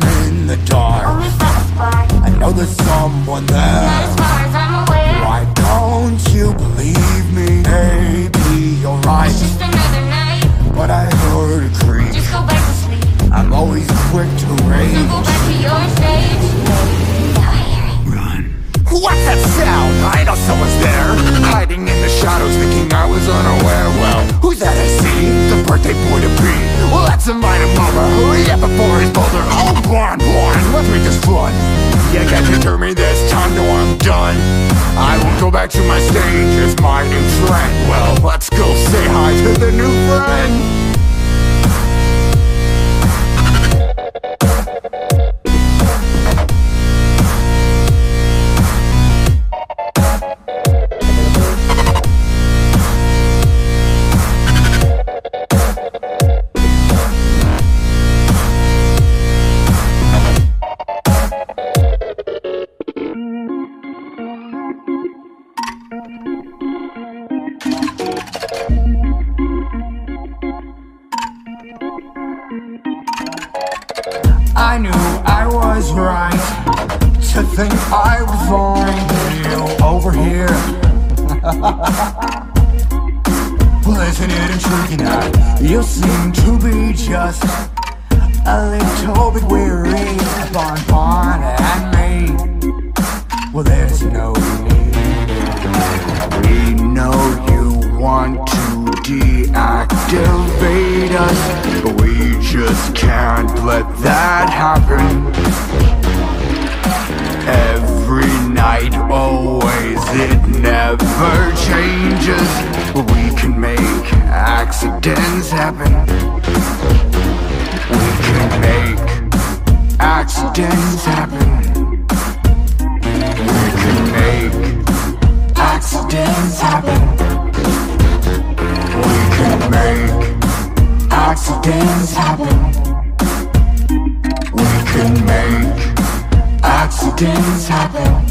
Them in the dark. Oh, Only felt a spark. I know there's someone there. as far as I'm aware. Why don't you believe me? Maybe you're right, Just another night. but I heard a creak. Just go back to sleep. I'm always quick to rage. back to your stage. Now I hear it. What's that sound? I know someone's there. Hiding in the shadows, thinking I was unaware. Well, who's that I see? The birthday boy to be. Well, let's invite him over. Up before he's bolder. Oh, one, one. Let's make this fun. Yeah, can't deter me this time, no, I'm done. I won't go back to my stage, it's my new trend. Well, let's go say hi to the new friend. Was right to think I find you over here. well, isn't it intriguing that you seem to be just a little bit weary of Bonbon and me? Well, there's no need. We know you want to deactivate us, but we just can't let that happen. Night, always, it never changes. We can make accidents happen. We can make accidents happen. We can make accidents happen. We can make accidents happen. We can make accidents happen.